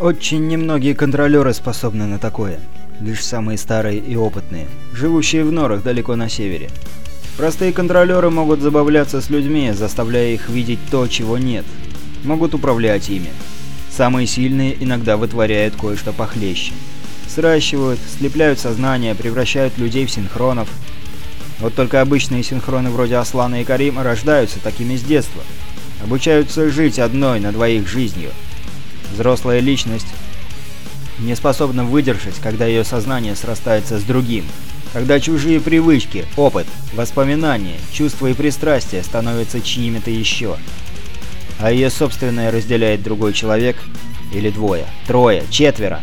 Очень немногие контролеры способны на такое. Лишь самые старые и опытные, живущие в норах далеко на севере. Простые контролеры могут забавляться с людьми, заставляя их видеть то, чего нет. Могут управлять ими. Самые сильные иногда вытворяют кое-что похлеще. Сращивают, слепляют сознание, превращают людей в синхронов. Вот только обычные синхроны вроде Аслана и Карима рождаются такими с детства. Обучаются жить одной на двоих жизнью. Взрослая личность не способна выдержать, когда ее сознание срастается с другим. Когда чужие привычки, опыт, воспоминания, чувства и пристрастия становятся чьими-то еще. А ее собственное разделяет другой человек или двое, трое, четверо.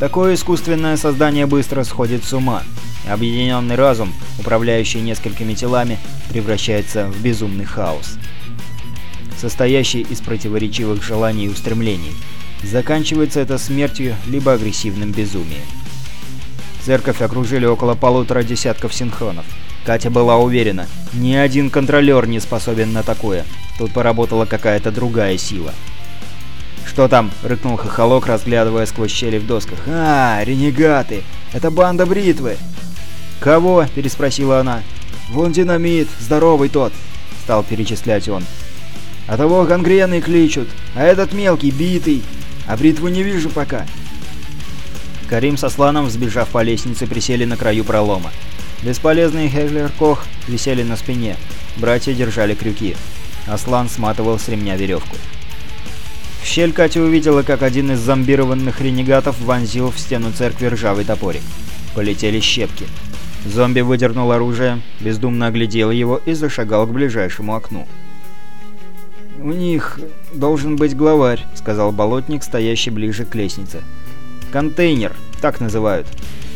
Такое искусственное создание быстро сходит с ума. Объединенный разум, управляющий несколькими телами, превращается в безумный хаос, состоящий из противоречивых желаний и устремлений. Заканчивается это смертью либо агрессивным безумием. Церковь окружили около полутора десятков синхронов. Катя была уверена, ни один контролер не способен на такое. Тут поработала какая-то другая сила. «Что там?» — рыкнул Хохолок, разглядывая сквозь щели в досках. «А, ренегаты! Это банда бритвы!» «Кого?» — переспросила она. «Вон динамит, здоровый тот!» — стал перечислять он. «А того гангрены кличут, а этот мелкий, битый, а бритву не вижу пока». Карим со Сланом, взбежав по лестнице, присели на краю пролома. Бесполезные Хеглер Кох висели на спине. Братья держали крюки. Аслан сматывал с ремня веревку. В щель Катя увидела, как один из зомбированных ренегатов вонзил в стену церкви ржавый топорик. Полетели щепки. Зомби выдернул оружие, бездумно оглядел его и зашагал к ближайшему окну. «У них должен быть главарь», — сказал болотник, стоящий ближе к лестнице. «Контейнер, так называют.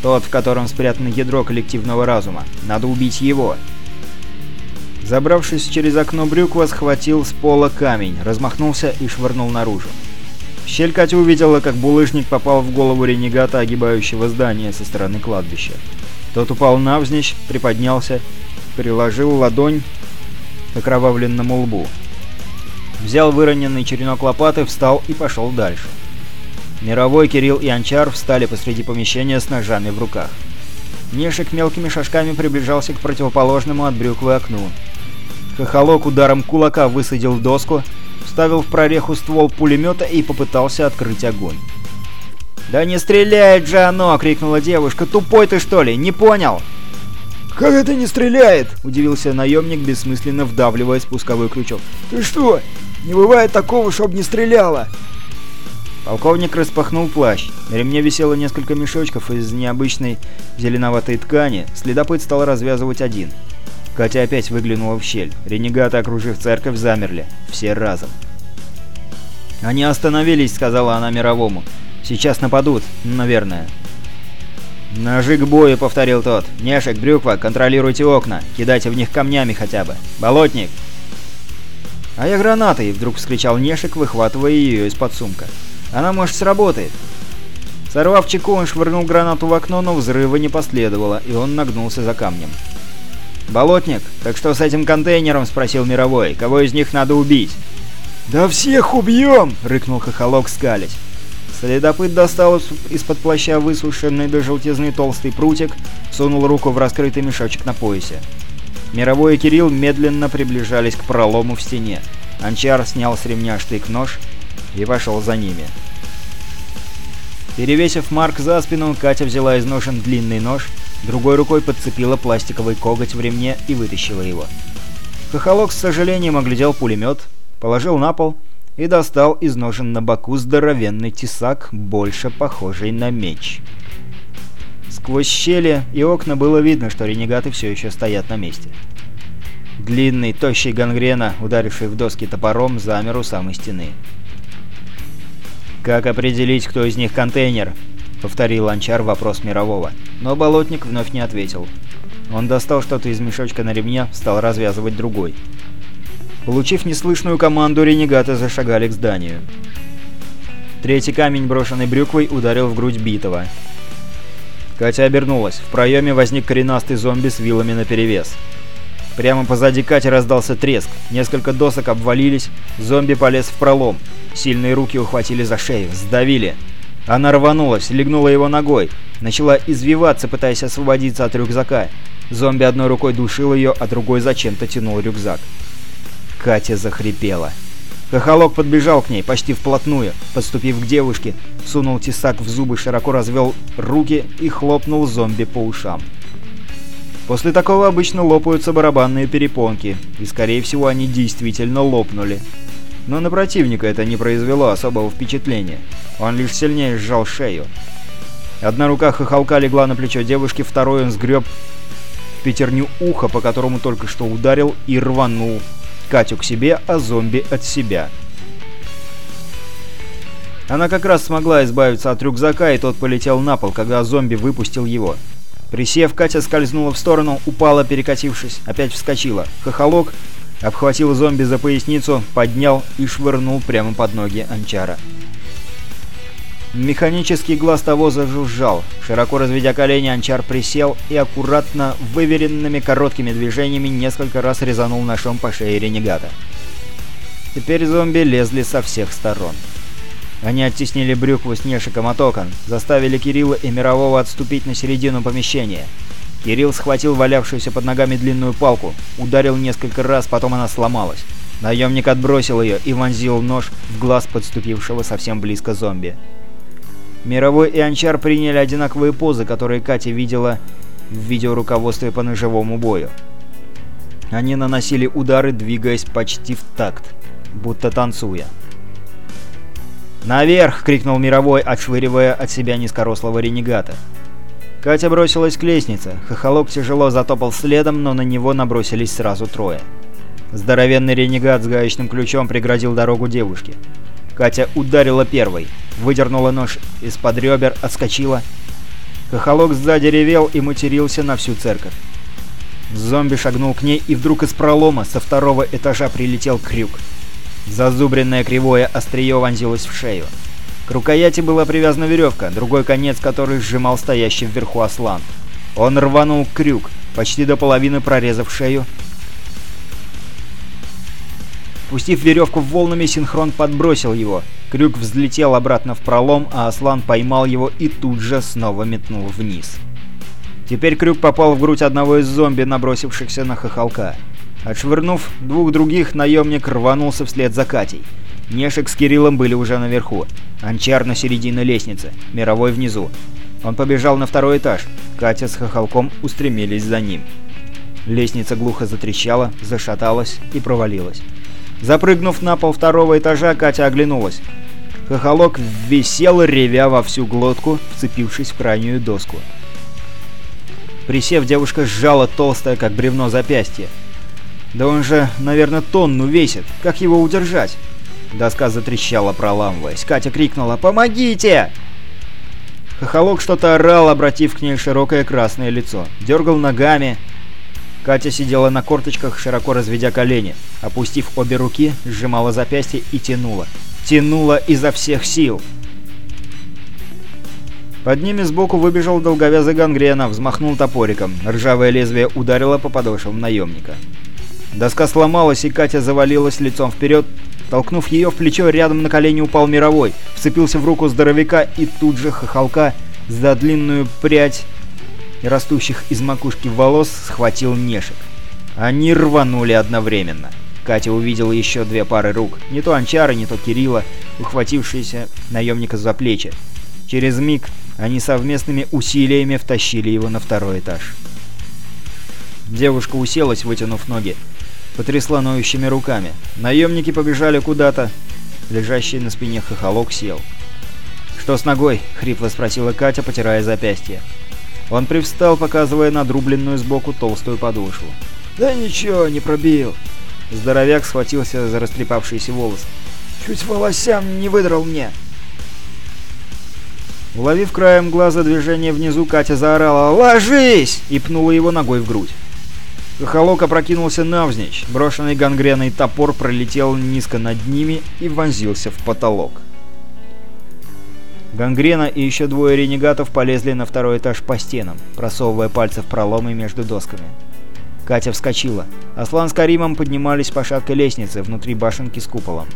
Тот, в котором спрятано ядро коллективного разума. Надо убить его». Забравшись через окно брюква, схватил с пола камень, размахнулся и швырнул наружу. Щель Катя увидела, как булыжник попал в голову ренегата, огибающего здание со стороны кладбища. Тот упал навзничь, приподнялся, приложил ладонь к окровавленному лбу. Взял выроненный черенок лопаты, встал и пошел дальше. Мировой, Кирилл и Анчар встали посреди помещения с ножами в руках. Нешек мелкими шажками приближался к противоположному от брюквы окну. Хохолок ударом кулака высадил доску, вставил в прореху ствол пулемета и попытался открыть огонь. «Да не стреляет же оно!» — крикнула девушка. «Тупой ты что ли? Не понял?» «Как это не стреляет?» — удивился наемник, бессмысленно вдавливая спусковой крючок. «Ты что? Не бывает такого, чтоб не стреляло!» Полковник распахнул плащ. На ремне висело несколько мешочков из необычной зеленоватой ткани. Следопыт стал развязывать один. Катя опять выглянула в щель. Ренегаты, окружив церковь, замерли. Все разом. «Они остановились», — сказала она мировому. «Сейчас нападут, наверное». «Ножи к бою», — повторил тот. «Нешек, Брюква, контролируйте окна. Кидайте в них камнями хотя бы. Болотник!» «А я гранатой!» — вдруг вскричал Нешек, выхватывая ее из-под сумка. «Она, может, сработает!» Сорвав чеку, он швырнул гранату в окно, но взрыва не последовало, и он нагнулся за камнем. «Болотник, так что с этим контейнером?» — спросил Мировой. «Кого из них надо убить?» «Да всех убьем!» — рыкнул Хохолок, скались. Следопыт достал из-под плаща высушенный до желтизны толстый прутик, сунул руку в раскрытый мешочек на поясе. Мировой и Кирилл медленно приближались к пролому в стене. Анчар снял с ремня штык-нож и пошел за ними. Перевесив Марк за спину, Катя взяла из ножен длинный нож, другой рукой подцепила пластиковый коготь в ремне и вытащила его. Хохолок с сожалением оглядел пулемет, положил на пол и достал из ножен на боку здоровенный тесак, больше похожий на меч. Сквозь щели и окна было видно, что ренегаты все еще стоят на месте. Длинный, тощий гангрена, ударивший в доски топором, замер у самой стены. «Как определить, кто из них контейнер?» — повторил Анчар вопрос мирового. Но болотник вновь не ответил. Он достал что-то из мешочка на ремне, стал развязывать другой. Получив неслышную команду, ренегаты зашагали к зданию. Третий камень, брошенный брюквой, ударил в грудь битого. Катя обернулась. В проеме возник коренастый зомби с вилами наперевес. Прямо позади Кати раздался треск. Несколько досок обвалились, зомби полез в пролом. Сильные руки ухватили за шею, сдавили. Она рванулась, легнула его ногой, начала извиваться, пытаясь освободиться от рюкзака. Зомби одной рукой душил ее, а другой зачем-то тянул рюкзак. Катя захрипела. Хохолок подбежал к ней почти вплотную, подступив к девушке, сунул тесак в зубы, широко развел руки и хлопнул зомби по ушам. После такого обычно лопаются барабанные перепонки, и скорее всего они действительно лопнули. Но на противника это не произвело особого впечатления. Он лишь сильнее сжал шею. Одна рука хохолка легла на плечо девушки, второй он сгреб пятерню уха, по которому только что ударил, и рванул Катю к себе, а зомби от себя. Она как раз смогла избавиться от рюкзака, и тот полетел на пол, когда зомби выпустил его. Присев, Катя скользнула в сторону, упала, перекатившись, опять вскочила. Хохолок обхватил зомби за поясницу, поднял и швырнул прямо под ноги Анчара. Механический глаз того зажужжал. Широко разведя колени, Анчар присел и аккуратно, выверенными короткими движениями несколько раз резанул ножом по шее ренегата. Теперь зомби лезли со всех сторон. Они оттеснили брюкву с Нешиком от окон, заставили Кирилла и Мирового отступить на середину помещения. Кирилл схватил валявшуюся под ногами длинную палку, ударил несколько раз, потом она сломалась. Наемник отбросил ее и вонзил нож в глаз подступившего совсем близко зомби. Мировой и Анчар приняли одинаковые позы, которые Катя видела в видеоруководстве по ножевому бою. Они наносили удары, двигаясь почти в такт, будто танцуя. «Наверх!» — крикнул Мировой, отшвыривая от себя низкорослого ренегата. Катя бросилась к лестнице. Хохолок тяжело затопал следом, но на него набросились сразу трое. Здоровенный ренегат с гаечным ключом преградил дорогу девушке. Катя ударила первой, выдернула нож из-под ребер, отскочила. Хохолок сзади ревел и матерился на всю церковь. Зомби шагнул к ней, и вдруг из пролома со второго этажа прилетел крюк. Зазубренное кривое острие вонзилось в шею. К рукояти была привязана веревка, другой конец которой сжимал стоящий вверху Аслан. Он рванул крюк, почти до половины прорезав шею. Пустив веревку волнами, синхрон подбросил его. Крюк взлетел обратно в пролом, а Аслан поймал его и тут же снова метнул вниз. Теперь крюк попал в грудь одного из зомби, набросившихся на хохолка. Отшвырнув двух других, наемник рванулся вслед за Катей. Нешек с Кириллом были уже наверху. Анчар на середине лестницы, Мировой внизу. Он побежал на второй этаж. Катя с Хохолком устремились за ним. Лестница глухо затрещала, зашаталась и провалилась. Запрыгнув на пол второго этажа, Катя оглянулась. Хохолок висел, ревя во всю глотку, вцепившись в крайнюю доску. Присев, девушка сжала толстое, как бревно, запястье. Да он же, наверное, тонну весит. Как его удержать? Доска затрещала, проламываясь. Катя крикнула «Помогите!» Хохолок что-то орал, обратив к ней широкое красное лицо. Дергал ногами. Катя сидела на корточках, широко разведя колени. Опустив обе руки, сжимала запястье и тянула. Тянула изо всех сил. Под ними сбоку выбежал долговязый гангрена, взмахнул топориком. Ржавое лезвие ударило по подошвам наемника. Доска сломалась, и Катя завалилась лицом вперед. Толкнув ее в плечо, рядом на колени упал Мировой, вцепился в руку здоровяка и тут же хохолка за длинную прядь растущих из макушки волос схватил Нешек. Они рванули одновременно. Катя увидела еще две пары рук, не то Анчара, не то Кирилла, ухватившиеся наемника за плечи. Через миг они совместными усилиями втащили его на второй этаж. Девушка уселась, вытянув ноги, потрясла ноющими руками. Наемники побежали куда-то. Лежащий на спине хохолок сел. «Что с ногой?» — хрипло спросила Катя, потирая запястье. Он привстал, показывая надрубленную сбоку толстую подошву. «Да ничего, не пробил». Здоровяк схватился за растрепавшиеся волосы. «Чуть волосям не выдрал мне». Уловив краем глаза движение внизу, Катя заорала «Ложись!» и пнула его ногой в грудь. Хохолок опрокинулся навзничь, брошенный гангреной топор пролетел низко над ними и вонзился в потолок. Гангрена и еще двое ренегатов полезли на второй этаж по стенам, просовывая пальцы в проломы между досками. Катя вскочила. Аслан с Каримом поднимались по шаткой лестнице внутри башенки с куполом.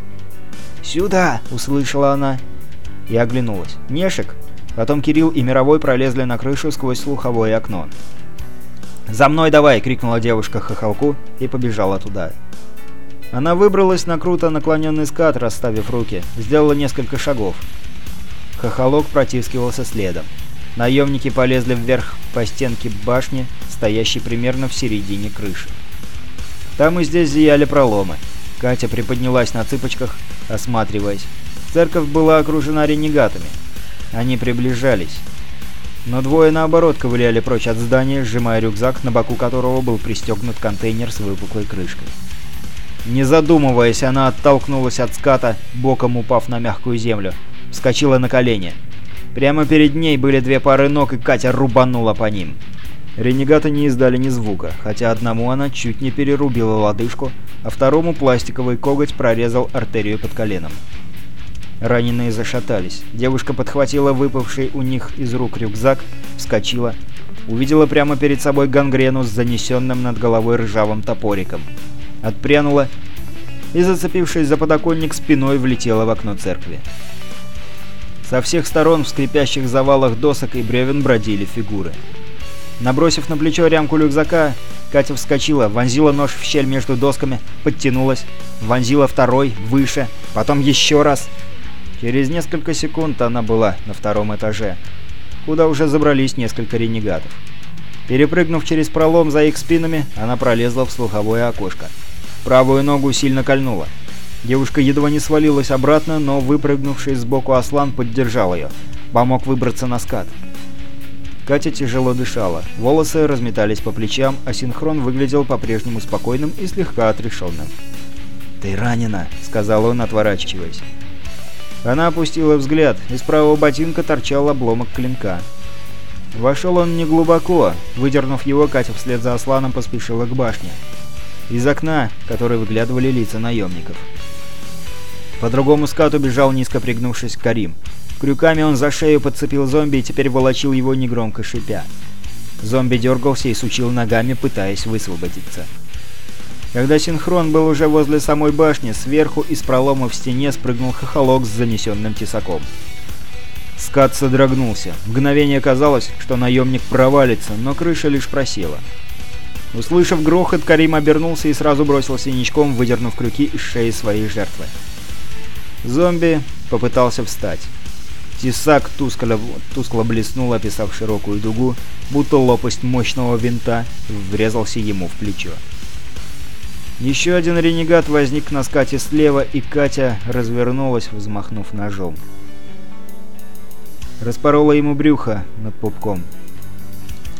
«Сюда!» — услышала она. И оглянулась. Нешек. Потом Кирилл и Мировой пролезли на крышу сквозь слуховое окно. «За мной давай!» — крикнула девушка хохолку и побежала туда. Она выбралась на круто наклоненный скат, расставив руки, сделала несколько шагов. Хохолок протискивался следом. Наемники полезли вверх по стенке башни, стоящей примерно в середине крыши. Там и здесь зияли проломы. Катя приподнялась на цыпочках, осматриваясь. Церковь была окружена ренегатами. Они приближались. Но двое, наоборот, ковыляли прочь от здания, сжимая рюкзак, на боку которого был пристегнут контейнер с выпуклой крышкой. Не задумываясь, она оттолкнулась от ската, боком упав на мягкую землю. Вскочила на колени. Прямо перед ней были две пары ног, и Катя рубанула по ним. Ренегаты не издали ни звука, хотя одному она чуть не перерубила лодыжку, а второму пластиковый коготь прорезал артерию под коленом. Раненые зашатались. Девушка подхватила выпавший у них из рук рюкзак, вскочила, увидела прямо перед собой гангрену с занесенным над головой ржавым топориком. Отпрянула и, зацепившись за подоконник, спиной влетела в окно церкви. Со всех сторон в скрипящих завалах досок и бревен бродили фигуры. Набросив на плечо рямку рюкзака, Катя вскочила, вонзила нож в щель между досками, подтянулась, вонзила второй, выше, потом еще раз. Через несколько секунд она была на втором этаже, куда уже забрались несколько ренегатов. Перепрыгнув через пролом за их спинами, она пролезла в слуховое окошко. Правую ногу сильно кольнула. Девушка едва не свалилась обратно, но выпрыгнувший сбоку Аслан поддержал ее. Помог выбраться на скат. Катя тяжело дышала. Волосы разметались по плечам, а синхрон выглядел по-прежнему спокойным и слегка отрешенным. «Ты ранена», — сказал он, отворачиваясь. Она опустила взгляд. Из правого ботинка торчал обломок клинка. Вошел он неглубоко. Выдернув его, Катя вслед за Асланом поспешила к башне. Из окна, который выглядывали лица наемников. По другому скату бежал низко пригнувшись Карим. Крюками он за шею подцепил зомби и теперь волочил его негромко шипя. Зомби дергался и сучил ногами, пытаясь высвободиться. Когда синхрон был уже возле самой башни, сверху из пролома в стене спрыгнул хохолок с занесенным тесаком. Скат содрогнулся. Мгновение казалось, что наемник провалится, но крыша лишь просела. Услышав грохот, Карим обернулся и сразу бросился ничком, выдернув крюки из шеи своей жертвы. Зомби попытался встать. Тесак тускло, тускло блеснул, описав широкую дугу, будто лопасть мощного винта врезался ему в плечо. Еще один ренегат возник на скате слева, и Катя развернулась, взмахнув ножом. Распорола ему брюхо над пупком.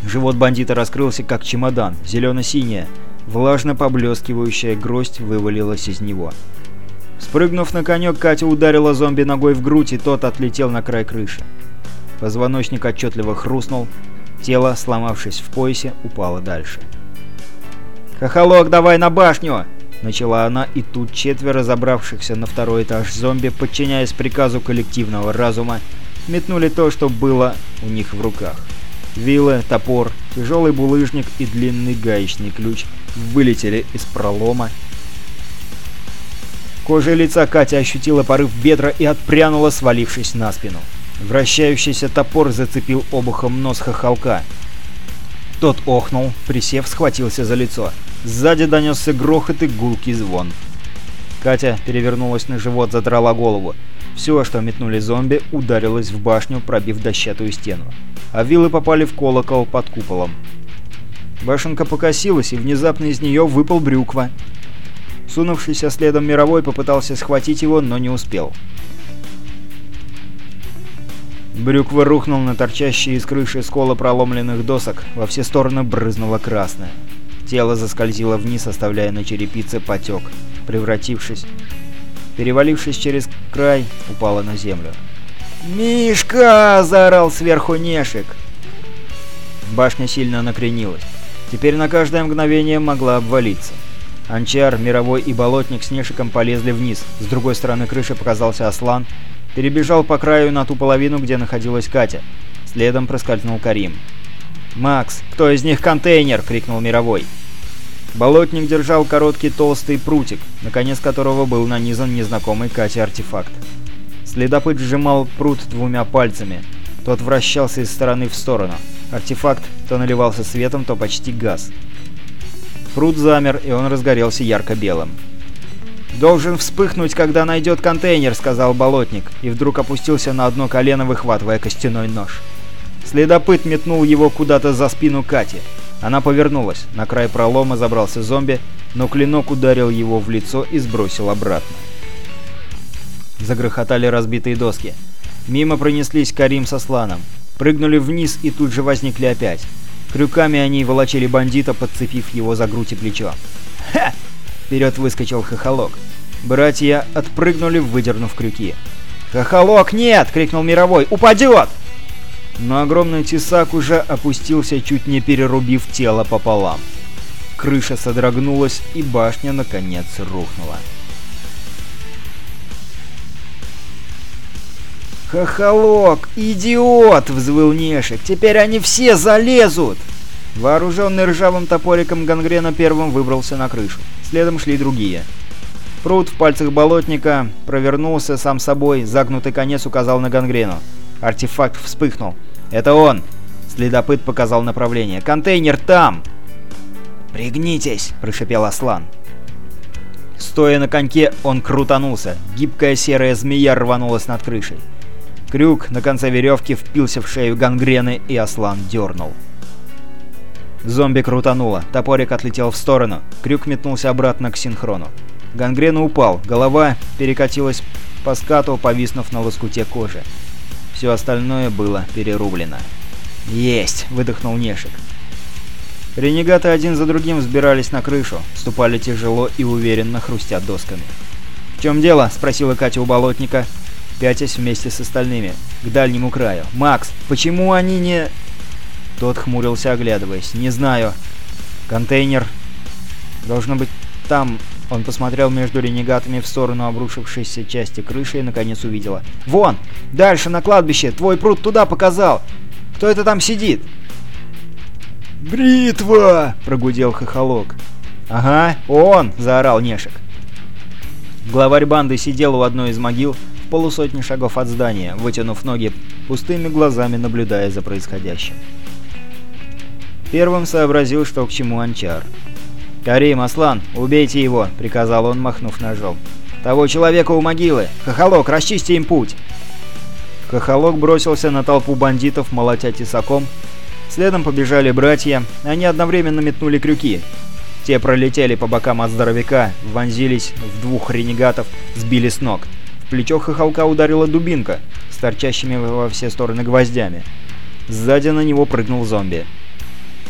Живот бандита раскрылся, как чемодан, зелено-синяя, влажно поблескивающая гроздь вывалилась из него. Спрыгнув на конек, Катя ударила зомби ногой в грудь, и тот отлетел на край крыши. Позвоночник отчетливо хрустнул, тело, сломавшись в поясе, упало дальше. «Хохолок, давай на башню!» Начала она, и тут четверо забравшихся на второй этаж зомби, подчиняясь приказу коллективного разума, метнули то, что было у них в руках. Вилы, топор, тяжелый булыжник и длинный гаечный ключ вылетели из пролома Кожей лица Катя ощутила порыв ветра и отпрянула, свалившись на спину. Вращающийся топор зацепил обухом нос хохолка. Тот охнул, присев, схватился за лицо. Сзади донесся грохот и гулкий звон. Катя перевернулась на живот, задрала голову. Все, что метнули зомби, ударилось в башню, пробив дощатую стену. А вилы попали в колокол под куполом. Башенка покосилась, и внезапно из нее выпал брюква. Сунувшийся следом мировой попытался схватить его, но не успел. Брюква рухнул на торчащие из крыши скола проломленных досок, во все стороны брызнуло красное. Тело заскользило вниз, оставляя на черепице потек, превратившись... Перевалившись через край, упало на землю. «Мишка!» — заорал сверху Нешик. Башня сильно накренилась. Теперь на каждое мгновение могла обвалиться. Анчар, Мировой и Болотник с Нешиком полезли вниз. С другой стороны крыши показался Аслан. Перебежал по краю на ту половину, где находилась Катя. Следом проскользнул Карим. «Макс, кто из них контейнер?» — крикнул Мировой. Болотник держал короткий толстый прутик, на конец которого был нанизан незнакомый Кате артефакт. Следопыт сжимал прут двумя пальцами. Тот вращался из стороны в сторону. Артефакт то наливался светом, то почти газ. Прут замер, и он разгорелся ярко-белым. «Должен вспыхнуть, когда найдет контейнер», — сказал болотник, и вдруг опустился на одно колено, выхватывая костяной нож. Следопыт метнул его куда-то за спину Кати. Она повернулась. На край пролома забрался зомби, но клинок ударил его в лицо и сбросил обратно. Загрохотали разбитые доски. Мимо пронеслись Карим со Сланом. Прыгнули вниз и тут же возникли опять. Крюками они волочили бандита, подцепив его за грудь и плечо. «Ха!» Вперед выскочил хохолок. Братья отпрыгнули, выдернув крюки. «Хохолок, нет!» — крикнул Мировой. «Упадет!» Но огромный тесак уже опустился, чуть не перерубив тело пополам. Крыша содрогнулась, и башня, наконец, рухнула. «Хохолок! Идиот!» — взвыл Нешек. «Теперь они все залезут!» Вооруженный ржавым топориком гангрена первым выбрался на крышу. Следом шли другие. Пруд в пальцах болотника провернулся сам собой, загнутый конец указал на гангрену. Артефакт вспыхнул. «Это он!» Следопыт показал направление. «Контейнер там!» «Пригнитесь!» – прошепел Аслан. Стоя на коньке, он крутанулся. Гибкая серая змея рванулась над крышей. Крюк на конце веревки впился в шею гангрены, и Аслан дернул. Зомби крутануло, топорик отлетел в сторону, крюк метнулся обратно к синхрону. Гангрена упал, голова перекатилась по скату, повиснув на лоскуте кожи. Все остальное было перерублено. «Есть!» — выдохнул Нешек. Ренегаты один за другим взбирались на крышу, ступали тяжело и уверенно, хрустя досками. «В чем дело?» — спросила Катя у болотника, пятясь вместе с остальными, к дальнему краю. «Макс, почему они не...» Тот хмурился, оглядываясь. «Не знаю. Контейнер... Должно быть там...» Он посмотрел между ренегатами в сторону обрушившейся части крыши и наконец увидела. «Вон! Дальше, на кладбище! Твой пруд туда показал! Кто это там сидит?» «Бритва!» — прогудел хохолок. «Ага, он!» — заорал Нешек. Главарь банды сидел у одной из могил полусотни шагов от здания, вытянув ноги, пустыми глазами наблюдая за происходящим. Первым сообразил, что к чему Анчар. «Карим, Аслан, убейте его!» — приказал он, махнув ножом. «Того человека у могилы! Хохолок, расчисти им путь!» Хохолок бросился на толпу бандитов, молотя тесаком. Следом побежали братья, они одновременно метнули крюки. Те пролетели по бокам от здоровяка, вонзились в двух ренегатов, сбили с ног. Плечо хохолка ударила дубинка с торчащими во все стороны гвоздями. Сзади на него прыгнул зомби.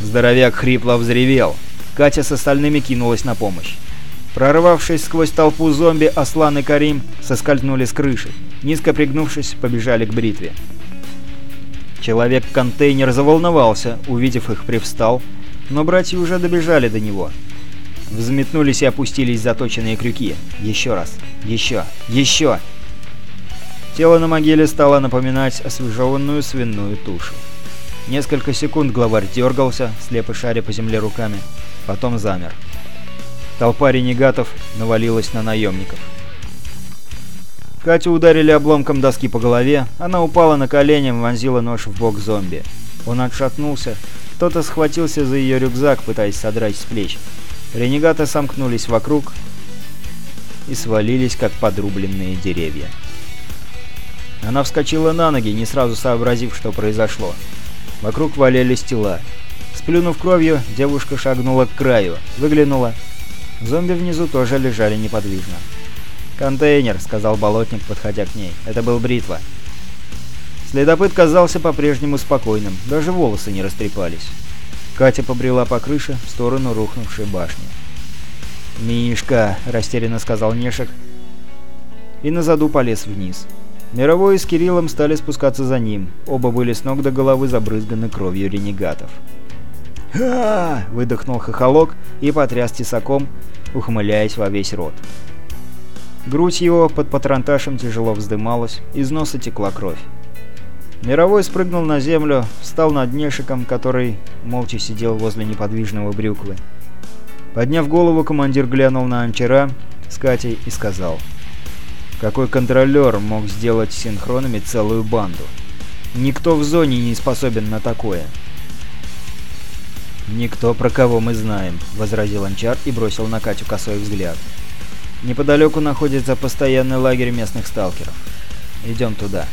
Здоровяк хрипло взревел. Катя с остальными кинулась на помощь. Прорвавшись сквозь толпу зомби, Аслан и Карим соскользнули с крыши. Низко пригнувшись, побежали к бритве. Человек-контейнер заволновался, увидев их, привстал, но братья уже добежали до него. Взметнулись и опустились заточенные крюки. Еще раз. Еще. Еще. Тело на могиле стало напоминать освежеванную свиную тушу. Несколько секунд главарь дергался, слепо шаря по земле руками. Потом замер. Толпа ренегатов навалилась на наемников. Катю ударили обломком доски по голове, она упала на колени, вонзила нож в бок зомби. Он отшатнулся, кто-то схватился за ее рюкзак, пытаясь содрать с плеч. Ренегаты сомкнулись вокруг и свалились, как подрубленные деревья. Она вскочила на ноги, не сразу сообразив, что произошло. Вокруг валялись тела. Сплюнув кровью, девушка шагнула к краю, выглянула. Зомби внизу тоже лежали неподвижно. «Контейнер», — сказал болотник, подходя к ней. «Это был бритва». Следопыт казался по-прежнему спокойным, даже волосы не растрепались. Катя побрела по крыше в сторону рухнувшей башни. «Мишка», — растерянно сказал Нешек, и на заду полез вниз. Мировой с Кириллом стали спускаться за ним. Оба были с ног до головы забрызганы кровью ренегатов. «Ха!» — выдохнул хохолок и потряс тесаком, ухмыляясь во весь рот. Грудь его под патронташем тяжело вздымалась, из носа текла кровь. Мировой спрыгнул на землю, встал над Нешиком, который молча сидел возле неподвижного брюквы. Подняв голову, командир глянул на Анчара с Катей и сказал. «Какой контролер мог сделать синхронами целую банду? Никто в зоне не способен на такое». «Никто, про кого мы знаем», — возразил Анчар и бросил на Катю косой взгляд. «Неподалеку находится постоянный лагерь местных сталкеров. Идем туда».